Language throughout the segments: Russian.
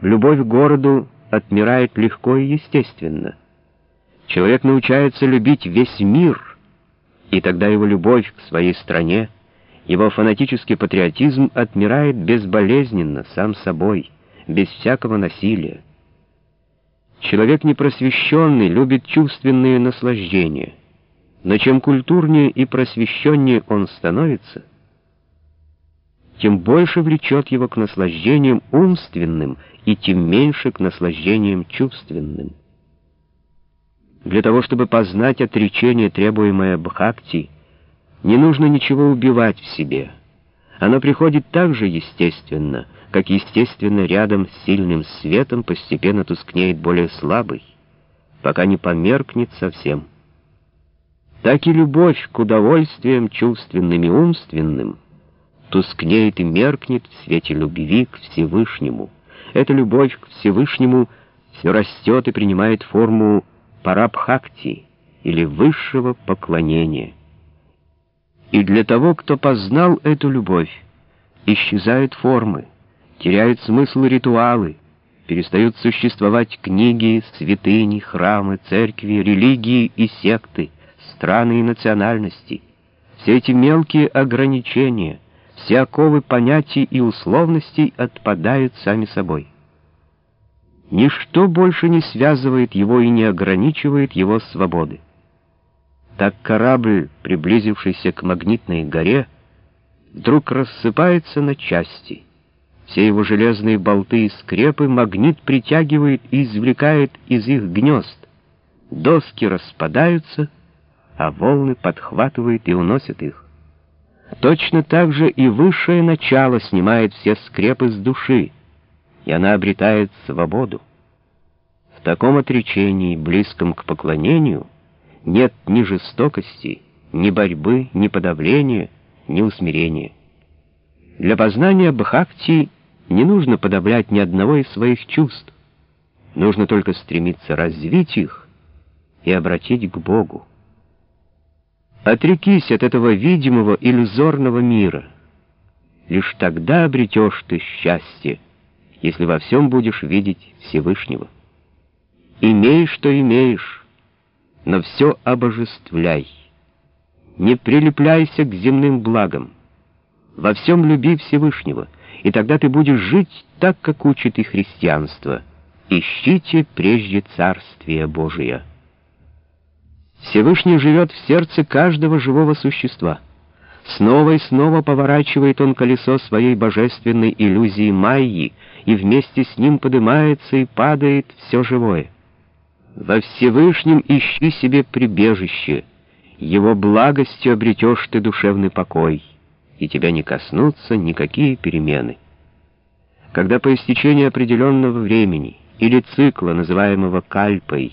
Любовь к городу отмирает легко и естественно. Человек научается любить весь мир, и тогда его любовь к своей стране, его фанатический патриотизм отмирает безболезненно, сам собой, без всякого насилия. Человек непросвещенный любит чувственные наслаждения, но чем культурнее и просвещеннее он становится, тем больше влечет его к наслаждениям умственным и тем меньше к наслаждениям чувственным. Для того, чтобы познать отречение, требуемое Бхакти, не нужно ничего убивать в себе. Оно приходит так же естественно, как естественно рядом с сильным светом постепенно тускнеет более слабый, пока не померкнет совсем. Так и любовь к удовольствиям чувственным и умственным — тускнеет и меркнет в свете любви к Всевышнему. Эта любовь к Всевышнему все растет и принимает форму парабхакти, или высшего поклонения. И для того, кто познал эту любовь, исчезают формы, теряют смысл ритуалы, перестают существовать книги, святыни, храмы, церкви, религии и секты, страны и национальности. Все эти мелкие ограничения — все оковы понятий и условностей отпадают сами собой. Ничто больше не связывает его и не ограничивает его свободы. Так корабль, приблизившийся к магнитной горе, вдруг рассыпается на части. Все его железные болты и скрепы магнит притягивает и извлекает из их гнезд. Доски распадаются, а волны подхватывают и уносят их. Точно так же и высшее начало снимает все скрепы с души, и она обретает свободу. В таком отречении, близком к поклонению, нет ни жестокости, ни борьбы, ни подавления, ни усмирения. Для познания Бхакти не нужно подавлять ни одного из своих чувств. Нужно только стремиться развить их и обратить к Богу. Отрекись от этого видимого иллюзорного мира. Лишь тогда обретешь ты счастье, если во всем будешь видеть Всевышнего. Имей, что имеешь, но все обожествляй. Не прилепляйся к земным благам. Во всем люби Всевышнего, и тогда ты будешь жить так, как учит и христианство. Ищите прежде Царствие Божие. Всевышний живет в сердце каждого живого существа. Снова и снова поворачивает он колесо своей божественной иллюзии Майи, и вместе с ним поднимается и падает все живое. Во Всевышнем ищи себе прибежище, его благостью обретешь ты душевный покой, и тебя не коснутся никакие перемены. Когда по истечении определенного времени или цикла, называемого кальпой,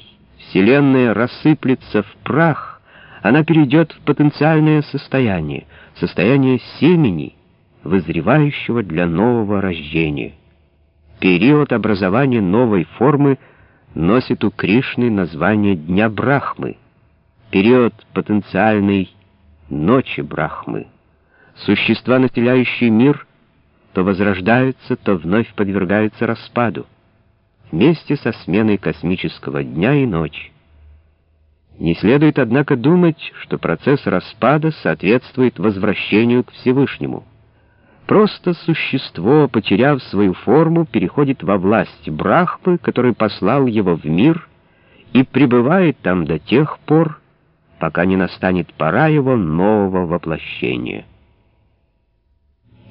Вселенная рассыплется в прах, она перейдет в потенциальное состояние, состояние семени, вызревающего для нового рождения. Период образования новой формы носит у Кришны название Дня Брахмы, период потенциальной Ночи Брахмы. Существа, населяющие мир, то возрождаются, то вновь подвергаются распаду вместе со сменой космического дня и ночи. Не следует, однако, думать, что процесс распада соответствует возвращению к Всевышнему. Просто существо, потеряв свою форму, переходит во власть Брахмы, который послал его в мир, и пребывает там до тех пор, пока не настанет пора его нового воплощения.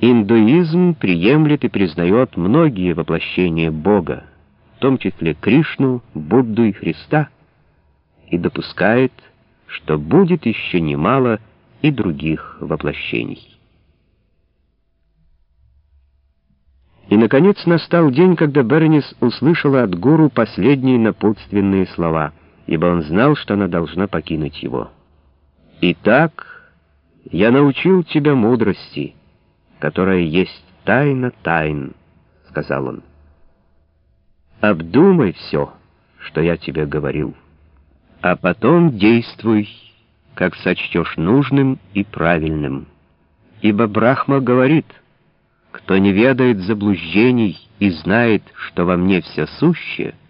Индуизм приемлет и признает многие воплощения Бога, том числе Кришну, Будду и Христа, и допускает, что будет еще немало и других воплощений. И, наконец, настал день, когда Бернис услышала от гуру последние напутственные слова, ибо он знал, что она должна покинуть его. «Итак, я научил тебя мудрости, которая есть тайна тайн», — сказал он. Обдумай все, что я тебе говорил, а потом действуй, как сочтешь нужным и правильным. Ибо Брахма говорит, Кто не ведает заблуждений и знает, что во мне все суще —